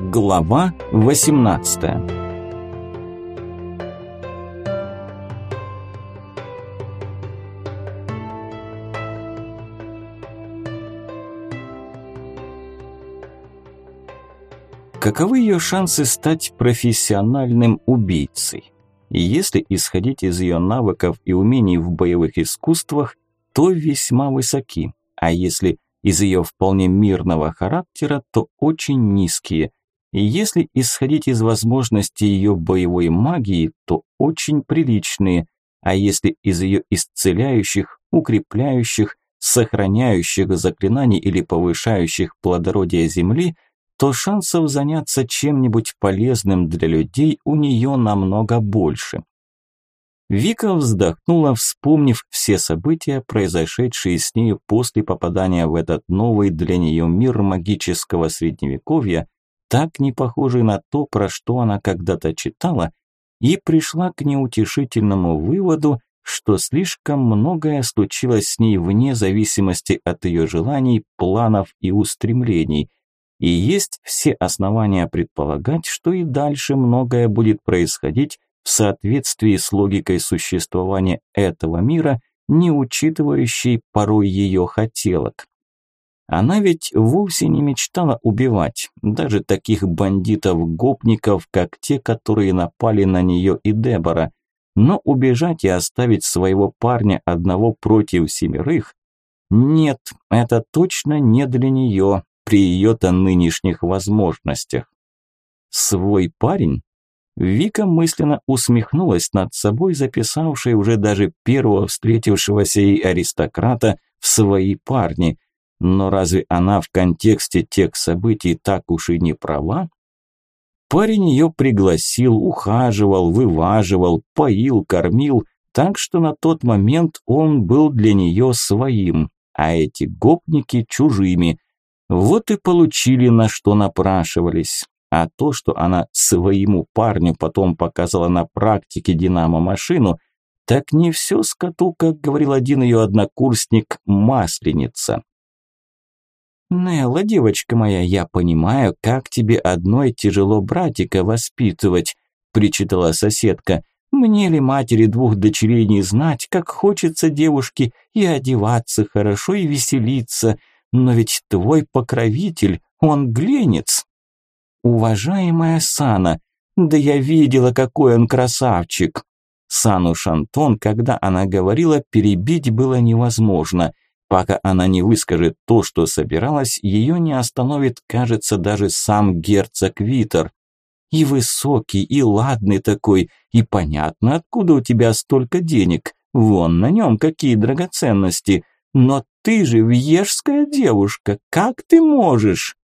Глава 18 Каковы ее шансы стать профессиональным убийцей? Если исходить из ее навыков и умений в боевых искусствах, то весьма высоки, а если из ее вполне мирного характера, то очень низкие – и если исходить из возможностей ее боевой магии, то очень приличные, а если из ее исцеляющих, укрепляющих, сохраняющих заклинаний или повышающих плодородие земли, то шансов заняться чем-нибудь полезным для людей у нее намного больше. Вика вздохнула, вспомнив все события, произошедшие с нею после попадания в этот новый для нее мир магического средневековья, так не похожий на то, про что она когда-то читала, и пришла к неутешительному выводу, что слишком многое случилось с ней вне зависимости от ее желаний, планов и устремлений. И есть все основания предполагать, что и дальше многое будет происходить в соответствии с логикой существования этого мира, не учитывающей порой ее хотелок. Она ведь вовсе не мечтала убивать, даже таких бандитов-гопников, как те, которые напали на нее и Дебора. Но убежать и оставить своего парня одного против семерых? Нет, это точно не для нее, при ее-то нынешних возможностях. Свой парень? Вика мысленно усмехнулась над собой, записавшей уже даже первого встретившегося ей аристократа в свои парни – но разве она в контексте тех событий так уж и не права? Парень ее пригласил, ухаживал, вываживал, поил, кормил, так что на тот момент он был для нее своим, а эти гопники чужими. Вот и получили, на что напрашивались. А то, что она своему парню потом показала на практике динамо-машину, так не все скоту, как говорил один ее однокурсник, масленица. «Нелла, девочка моя, я понимаю, как тебе одной тяжело братика воспитывать», – причитала соседка. «Мне ли матери двух дочерей не знать, как хочется девушке и одеваться хорошо, и веселиться, но ведь твой покровитель, он гленец». «Уважаемая Сана, да я видела, какой он красавчик!» Сану Шантон, когда она говорила, перебить было невозможно – Пока она не выскажет то, что собиралась, ее не остановит, кажется, даже сам герцог Витер. И высокий, и ладный такой, и понятно, откуда у тебя столько денег. Вон на нем какие драгоценности. Но ты же вьежская девушка, как ты можешь?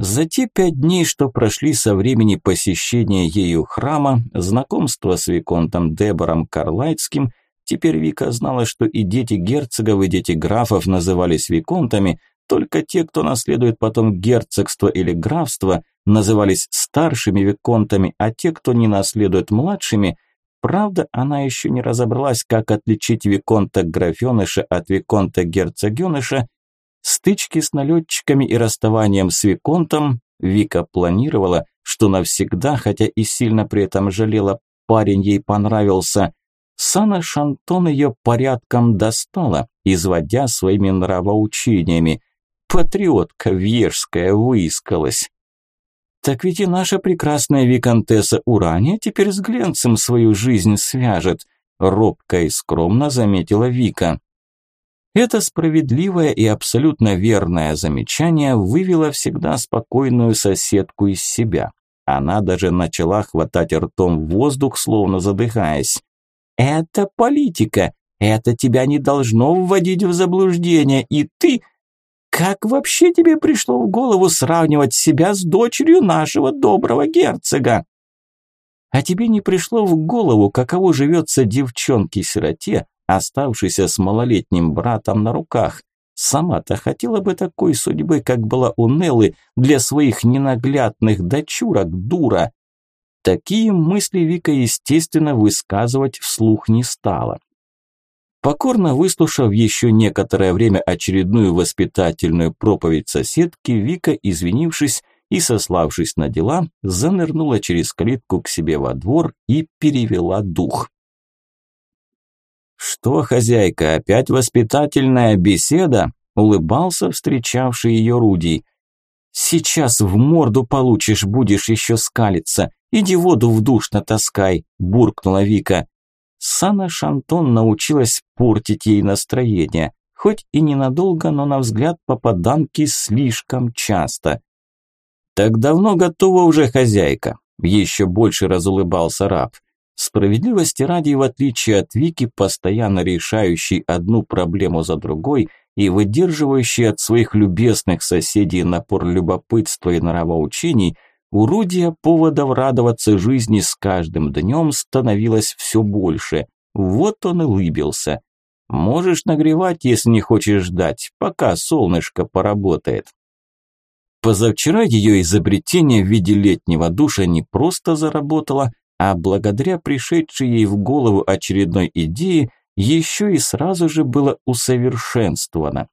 За те пять дней, что прошли со времени посещения ею храма, знакомства с Виконтом Дебором Карлайтским – Теперь Вика знала, что и дети герцогов, и дети графов назывались виконтами, только те, кто наследует потом герцогство или графство, назывались старшими виконтами, а те, кто не наследует младшими, правда, она еще не разобралась, как отличить виконта-графеныша от виконта-герцогеныша, стычки с налетчиками и расставанием с виконтом, Вика планировала, что навсегда, хотя и сильно при этом жалела, парень ей понравился, Сана Шантон ее порядком достала, изводя своими нравоучениями. Патриотка вьежская выискалась. Так ведь и наша прекрасная виконтесса Урания теперь с Гленцем свою жизнь свяжет, робко и скромно заметила Вика. Это справедливое и абсолютно верное замечание вывело всегда спокойную соседку из себя. Она даже начала хватать ртом воздух, словно задыхаясь. Это политика. Это тебя не должно вводить в заблуждение. И ты... Как вообще тебе пришло в голову сравнивать себя с дочерью нашего доброго герцога? А тебе не пришло в голову, каково живется девчонке-сироте, оставшейся с малолетним братом на руках? Сама-то хотела бы такой судьбы, как была у Неллы, для своих ненаглядных дочурок, дура. Такие мысли Вика, естественно, высказывать вслух не стала. Покорно выслушав еще некоторое время очередную воспитательную проповедь соседки, Вика, извинившись и сославшись на дела, занырнула через калитку к себе во двор и перевела дух. «Что, хозяйка, опять воспитательная беседа?» – улыбался встречавший ее Рудий. «Сейчас в морду получишь, будешь еще скалиться. Иди воду в душ натаскай», – буркнула Вика. Сана Шантон научилась портить ей настроение, хоть и ненадолго, но на взгляд попаданки слишком часто. «Так давно готова уже хозяйка», – еще больше разулыбался раб. Справедливости ради, в отличие от Вики, постоянно решающий одну проблему за другой и выдерживающий от своих любезных соседей напор любопытства и нравоучений, у Рудия поводов радоваться жизни с каждым днем становилось все больше. Вот он и лыбился. Можешь нагревать, если не хочешь ждать, пока солнышко поработает. Позавчера ее изобретение в виде летнего душа не просто заработало, а благодаря пришедшей ей в голову очередной идее еще и сразу же было усовершенствовано.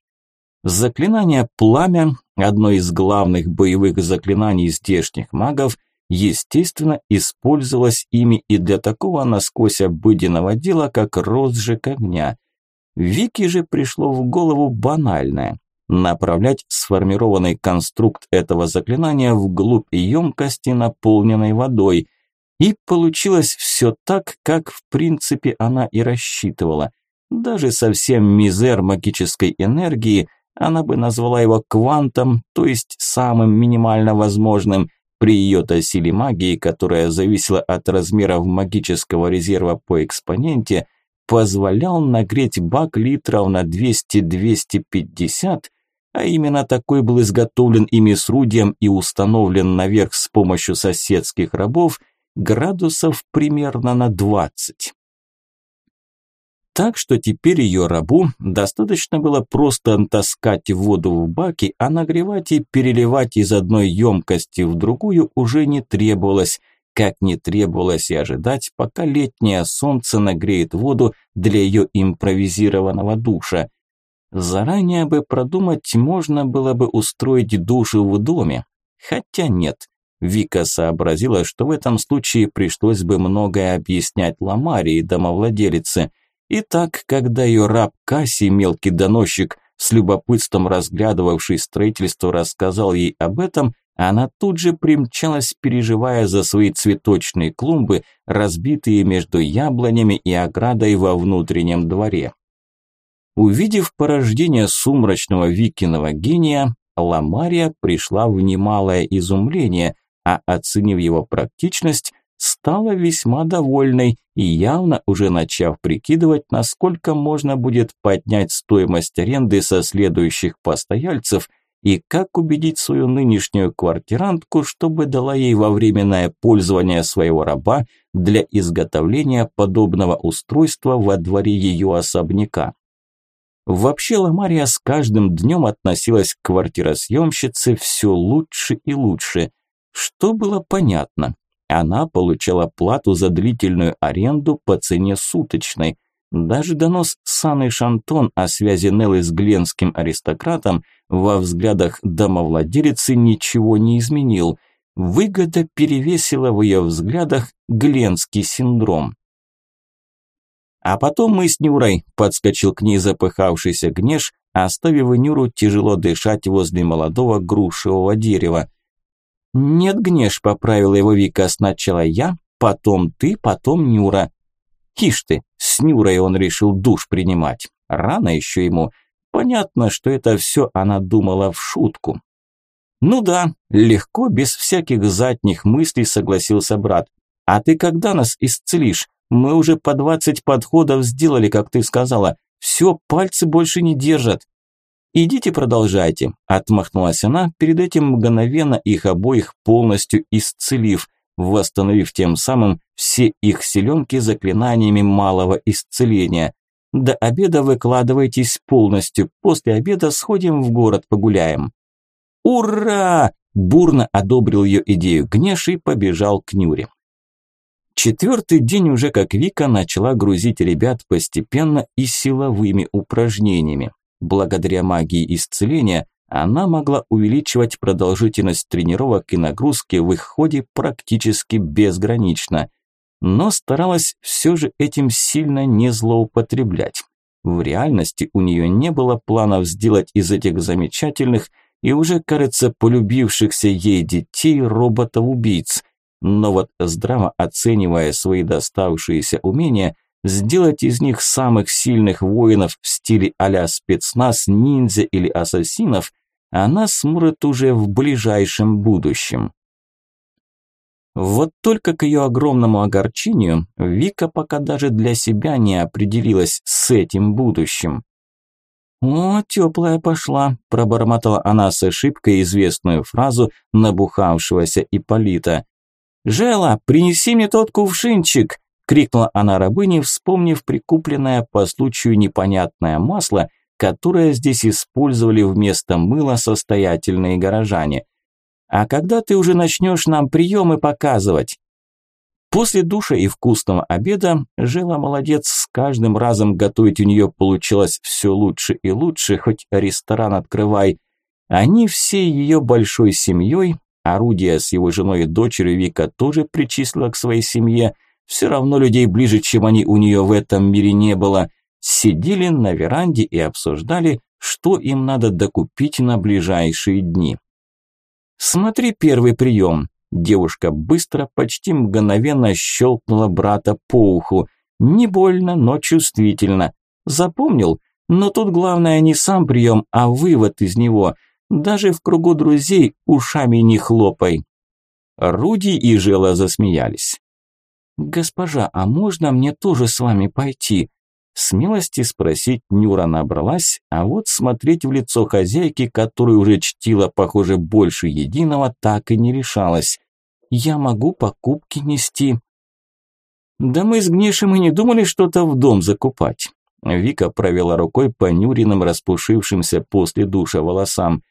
Заклинание «Пламя», одно из главных боевых заклинаний здешних магов, естественно, использовалось ими и для такого насквозь обыденного дела, как розжиг огня. Вики же пришло в голову банальное – направлять сформированный конструкт этого заклинания вглубь емкости, наполненной водой. И получилось все так, как в принципе она и рассчитывала. Даже совсем мизер магической энергии – она бы назвала его квантом, то есть самым минимально возможным, при ее-то силе магии, которая зависела от размеров магического резерва по экспоненте, позволял нагреть бак литров на 200-250, а именно такой был изготовлен ими с рудием и установлен наверх с помощью соседских рабов, градусов примерно на 20. Так что теперь ее рабу достаточно было просто таскать воду в баки, а нагревать и переливать из одной емкости в другую уже не требовалось, как не требовалось и ожидать, пока летнее солнце нагреет воду для ее импровизированного душа. Заранее бы продумать, можно было бы устроить душу в доме. Хотя нет, Вика сообразила, что в этом случае пришлось бы многое объяснять Ламарии, домовладелице – Итак, когда ее раб Касси, мелкий доносчик, с любопытством разглядывавший строительство, рассказал ей об этом, она тут же примчалась, переживая за свои цветочные клумбы, разбитые между яблонями и оградой во внутреннем дворе. Увидев порождение сумрачного Викиного гения, Ламария пришла в немалое изумление, а оценив его практичность, стала весьма довольной и явно уже начав прикидывать, насколько можно будет поднять стоимость аренды со следующих постояльцев и как убедить свою нынешнюю квартирантку, чтобы дала ей во временное пользование своего раба для изготовления подобного устройства во дворе ее особняка. Вообще Ламария с каждым днем относилась к квартиросъемщице все лучше и лучше, что было понятно. Она получала плату за длительную аренду по цене суточной. Даже донос Саны Шантон о связи Неллы с гленским аристократом во взглядах домовладелицы ничего не изменил. Выгода перевесила в ее взглядах гленский синдром. А потом мы с Нюрой, подскочил к ней запыхавшийся Гнеш, оставив Нюру тяжело дышать возле молодого грушевого дерева. «Нет, Гнеш», – поправила его Вика, – «сначала я, потом ты, потом Нюра». Ишь ты, с Нюрой он решил душ принимать. Рано еще ему. Понятно, что это все она думала в шутку. «Ну да, легко, без всяких задних мыслей», – согласился брат. «А ты когда нас исцелишь? Мы уже по двадцать подходов сделали, как ты сказала. Все, пальцы больше не держат». «Идите продолжайте», – отмахнулась она, перед этим мгновенно их обоих полностью исцелив, восстановив тем самым все их селенки заклинаниями малого исцеления. До обеда выкладывайтесь полностью, после обеда сходим в город погуляем. «Ура!» – бурно одобрил ее идею Гнеш и побежал к Нюре. Четвертый день уже как Вика начала грузить ребят постепенно и силовыми упражнениями. Благодаря магии исцеления она могла увеличивать продолжительность тренировок и нагрузки в их ходе практически безгранично, но старалась все же этим сильно не злоупотреблять. В реальности у нее не было планов сделать из этих замечательных и уже, кажется, полюбившихся ей детей роботов-убийц, но вот здраво оценивая свои доставшиеся умения, сделать из них самых сильных воинов в стиле а-ля спецназ, ниндзя или ассасинов, она сможет уже в ближайшем будущем. Вот только к ее огромному огорчению Вика пока даже для себя не определилась с этим будущим. «О, теплая пошла», – пробормотала она с ошибкой известную фразу набухавшегося Ипполита. «Жела, принеси мне тот кувшинчик!» – крикнула она рабыне, вспомнив прикупленное по случаю непонятное масло, которое здесь использовали вместо мыла состоятельные горожане. «А когда ты уже начнешь нам приемы показывать?» После душа и вкусного обеда Жела молодец, с каждым разом готовить у нее получилось все лучше и лучше, хоть ресторан открывай. Они всей ее большой семьей, орудие с его женой и дочерью Вика тоже причислила к своей семье, все равно людей ближе, чем они у нее в этом мире не было, сидели на веранде и обсуждали, что им надо докупить на ближайшие дни. «Смотри первый прием», Девушка быстро, почти мгновенно щелкнула брата по уху. Не больно, но чувствительно. Запомнил? Но тут главное не сам прием, а вывод из него. Даже в кругу друзей ушами не хлопай. Руди и Жела засмеялись. «Госпожа, а можно мне тоже с вами пойти?» Смелости спросить Нюра набралась, а вот смотреть в лицо хозяйки, которую уже чтила, похоже, больше единого, так и не решалась. Я могу покупки нести. Да мы с Гнешем и не думали что-то в дом закупать. Вика провела рукой по Нюриным распушившимся после душа волосам.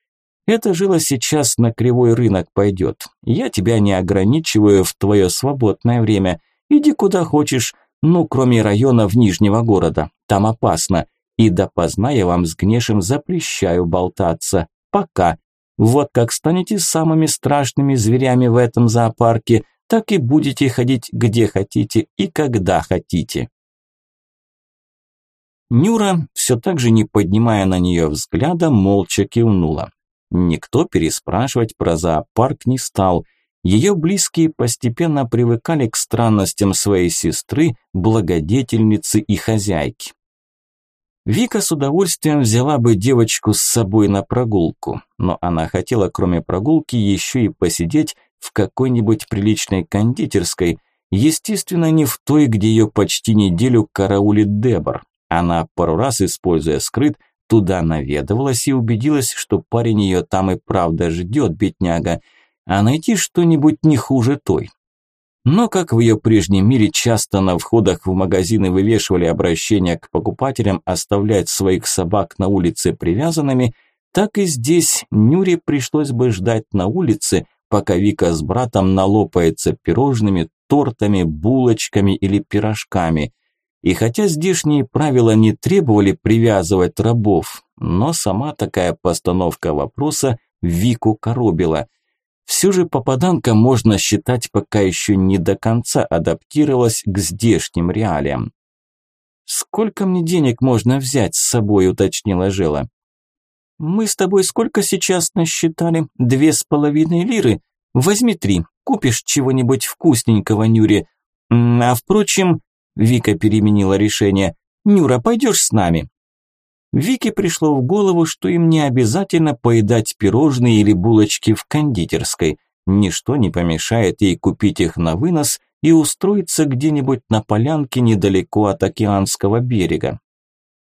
Это жило сейчас на кривой рынок пойдет. Я тебя не ограничиваю в твое свободное время. Иди куда хочешь, ну, кроме районов Нижнего города. Там опасно. И допоздна я вам с Гнешем запрещаю болтаться. Пока. Вот как станете самыми страшными зверями в этом зоопарке, так и будете ходить где хотите и когда хотите. Нюра, все так же не поднимая на нее взгляда, молча кивнула. Никто переспрашивать про зоопарк не стал. Ее близкие постепенно привыкали к странностям своей сестры, благодетельницы и хозяйки. Вика с удовольствием взяла бы девочку с собой на прогулку, но она хотела, кроме прогулки, еще и посидеть в какой-нибудь приличной кондитерской, естественно, не в той, где ее почти неделю караулит Дебор. Она пару раз, используя скрыт, туда наведывалась и убедилась, что парень ее там и правда ждет, бедняга, а найти что-нибудь не хуже той. Но, как в ее прежнем мире, часто на входах в магазины вывешивали обращения к покупателям оставлять своих собак на улице привязанными, так и здесь Нюре пришлось бы ждать на улице, пока Вика с братом налопается пирожными, тортами, булочками или пирожками. И хотя здешние правила не требовали привязывать рабов, но сама такая постановка вопроса Вику коробила – все же попаданка, можно считать, пока еще не до конца адаптировалась к здешним реалиям. «Сколько мне денег можно взять с собой?» – уточнила Жела. «Мы с тобой сколько сейчас насчитали? Две с половиной лиры? Возьми три, купишь чего-нибудь вкусненького, Нюре. А впрочем...» – Вика переменила решение. «Нюра, пойдешь с нами?» Вике пришло в голову, что им не обязательно поедать пирожные или булочки в кондитерской. Ничто не помешает ей купить их на вынос и устроиться где-нибудь на полянке недалеко от океанского берега.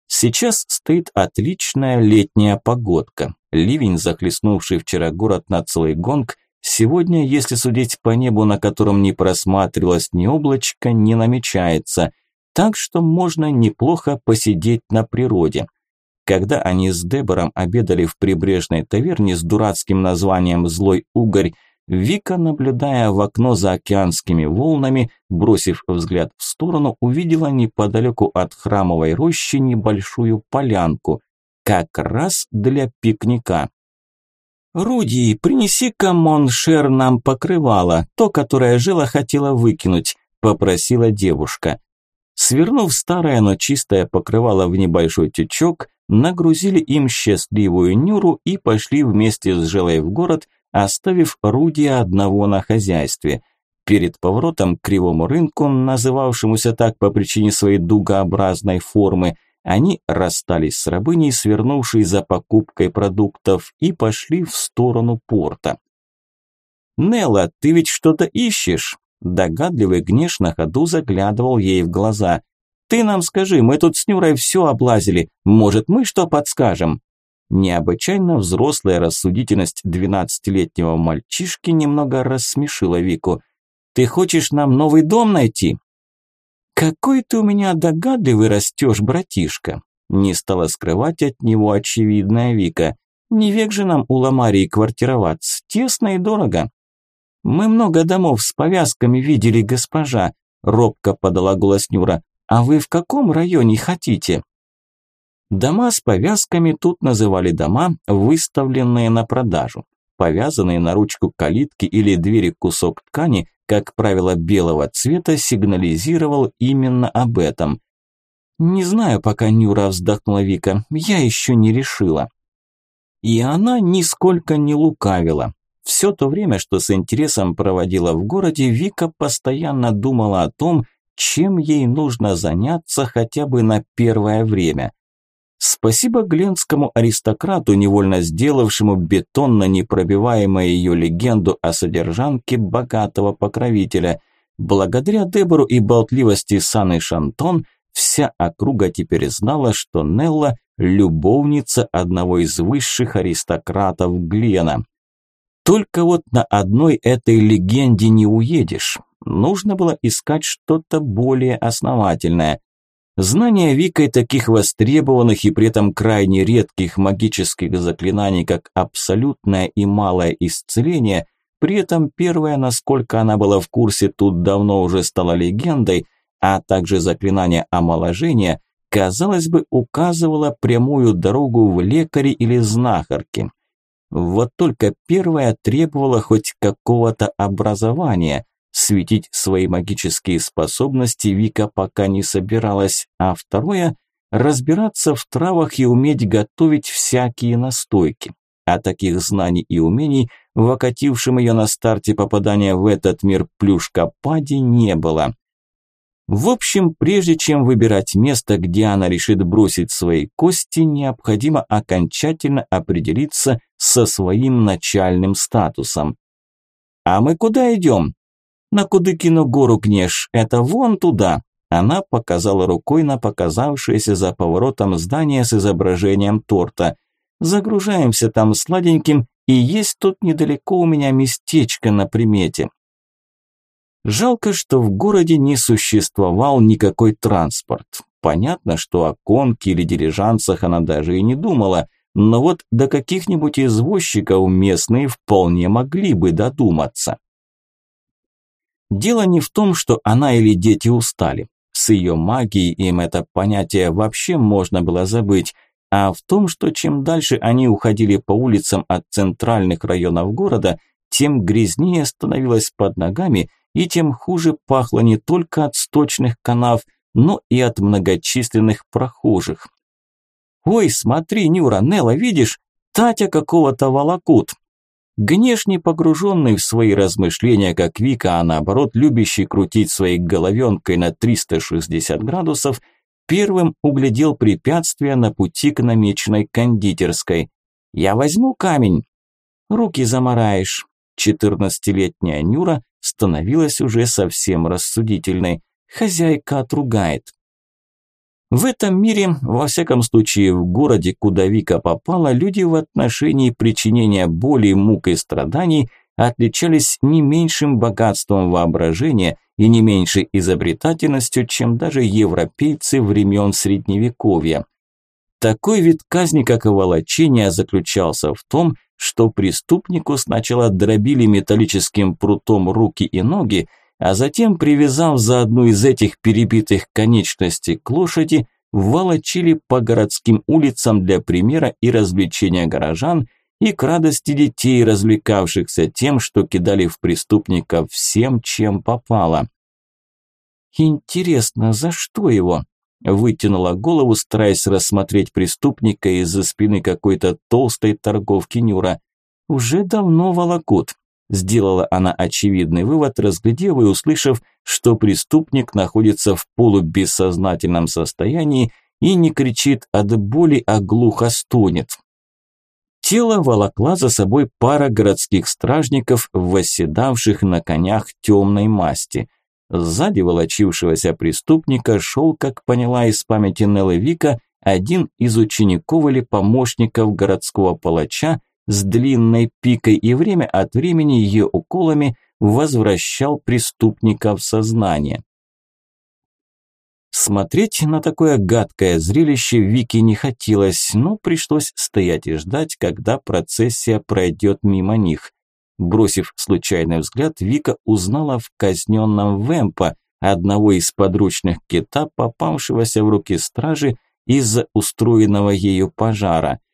Сейчас стоит отличная летняя погодка. Ливень, захлестнувший вчера город на целый гонг, сегодня, если судить по небу, на котором не просматривалось ни облачка, не намечается. Так что можно неплохо посидеть на природе. Когда они с Дебором обедали в прибрежной таверне с дурацким названием «Злой угорь», Вика, наблюдая в окно за океанскими волнами, бросив взгляд в сторону, увидела неподалеку от храмовой рощи небольшую полянку, как раз для пикника. «Руди, принеси-ка, mon cher, нам покрывало, то, которое Жила хотела выкинуть», – попросила девушка. Свернув старое, но чистое покрывало в небольшой тючок, нагрузили им счастливую Нюру и пошли вместе с Жилой в город, оставив Рудия одного на хозяйстве. Перед поворотом к кривому рынку, называвшемуся так по причине своей дугообразной формы, они расстались с рабыней, свернувшей за покупкой продуктов, и пошли в сторону порта. «Нелла, ты ведь что-то ищешь?» Догадливый Гнеш на ходу заглядывал ей в глаза. «Ты нам скажи, мы тут с Нюрой все облазили, может, мы что подскажем?» Необычайно взрослая рассудительность двенадцатилетнего мальчишки немного рассмешила Вику. «Ты хочешь нам новый дом найти?» «Какой ты у меня догадливый растешь, братишка!» Не стала скрывать от него очевидная Вика. «Не век же нам у Ламарии квартироваться, тесно и дорого». «Мы много домов с повязками видели, госпожа», робко подала голос Нюра. «А вы в каком районе хотите?» Дома с повязками тут называли дома, выставленные на продажу. Повязанные на ручку калитки или двери кусок ткани как правило, белого цвета, сигнализировал именно об этом. «Не знаю, пока Нюра вздохнула Вика, я еще не решила». И она нисколько не лукавила. Все то время, что с интересом проводила в городе, Вика постоянно думала о том, чем ей нужно заняться хотя бы на первое время. Спасибо гленскому аристократу, невольно сделавшему бетонно непробиваемую ее легенду о содержанке богатого покровителя. Благодаря Дебору и болтливости Саны Шантон, вся округа теперь знала, что Нелла – любовница одного из высших аристократов Глена. Только вот на одной этой легенде не уедешь. Нужно было искать что-то более основательное – Знание Викой таких востребованных и при этом крайне редких магических заклинаний, как абсолютное и малое исцеление, при этом первое, насколько она была в курсе, тут давно уже стало легендой, а также заклинание омоложения, казалось бы, указывало прямую дорогу в лекаре или знахарке. Вот только первое требовало хоть какого-то образования, Светить свои магические способности Вика пока не собиралась, а второе – разбираться в травах и уметь готовить всякие настойки. А таких знаний и умений в окатившем ее на старте попадания в этот мир плюшка-пади не было. В общем, прежде чем выбирать место, где она решит бросить свои кости, необходимо окончательно определиться со своим начальным статусом. «А мы куда идем?» «На Кудыкину гору, Кнеш, это вон туда!» Она показала рукой на показавшееся за поворотом здание с изображением торта. «Загружаемся там сладеньким, и есть тут недалеко у меня местечко на примете». Жалко, что в городе не существовал никакой транспорт. Понятно, что о конке или дилижансах она даже и не думала, но вот до каких-нибудь извозчиков местные вполне могли бы додуматься. Дело не в том, что она или дети устали. С ее магией им это понятие вообще можно было забыть, а в том, что чем дальше они уходили по улицам от центральных районов города, тем грязнее становилось под ногами и тем хуже пахло не только от сточных канав, но и от многочисленных прохожих. «Ой, смотри, Нюра, Нелла, видишь? Татя какого-то волокут!» Гнеш погруженный в свои размышления, как Вика, а наоборот любящий крутить своей головенкой на 360 градусов, первым углядел препятствие на пути к намеченной кондитерской. «Я возьму камень». «Руки замараешь». Четырнадцатилетняя Нюра становилась уже совсем рассудительной. Хозяйка отругает. В этом мире, во всяком случае в городе, куда Вика попала, люди в отношении причинения боли, мук и страданий отличались не меньшим богатством воображения и не меньшей изобретательностью, чем даже европейцы времен Средневековья. Такой вид казни, как и волочение, заключался в том, что преступнику сначала дробили металлическим прутом руки и ноги, а затем, привязав за одну из этих перебитых конечностей к лошади, волочили по городским улицам для примера и развлечения горожан и к радости детей, развлекавшихся тем, что кидали в преступников всем, чем попало. «Интересно, за что его?» Вытянула голову, стараясь рассмотреть преступника из-за спины какой-то толстой торговки Нюра. «Уже давно волокут». Сделала она очевидный вывод, разглядев и услышав, что преступник находится в полубессознательном состоянии и не кричит от боли, а глухо стонет. Тело волокла за собой пара городских стражников, восседавших на конях темной масти. Сзади волочившегося преступника шел, как поняла из памяти Неллы Вика, один из учеников или помощников городского палача, с длинной пикой и время от времени ее уколами возвращал преступника в сознание. Смотреть на такое гадкое зрелище Вике не хотелось, но пришлось стоять и ждать, когда процессия пройдет мимо них. Бросив случайный взгляд, Вика узнала в казненном Вэмпа, одного из подручных кита, попавшегося в руки стражи из-за устроенного ею пожара –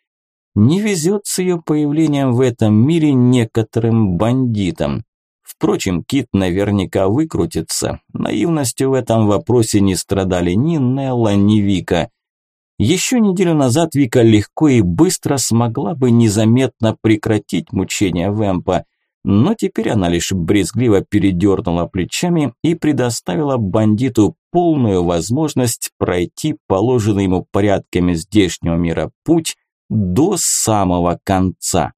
не везет с ее появлением в этом мире некоторым бандитам. Впрочем, Кит наверняка выкрутится. Наивностью в этом вопросе не страдали ни Нелла, ни Вика. Еще неделю назад Вика легко и быстро смогла бы незаметно прекратить мучения Вэмпа, но теперь она лишь брезгливо передернула плечами и предоставила бандиту полную возможность пройти положенный ему порядками здешнего мира путь до самого конца.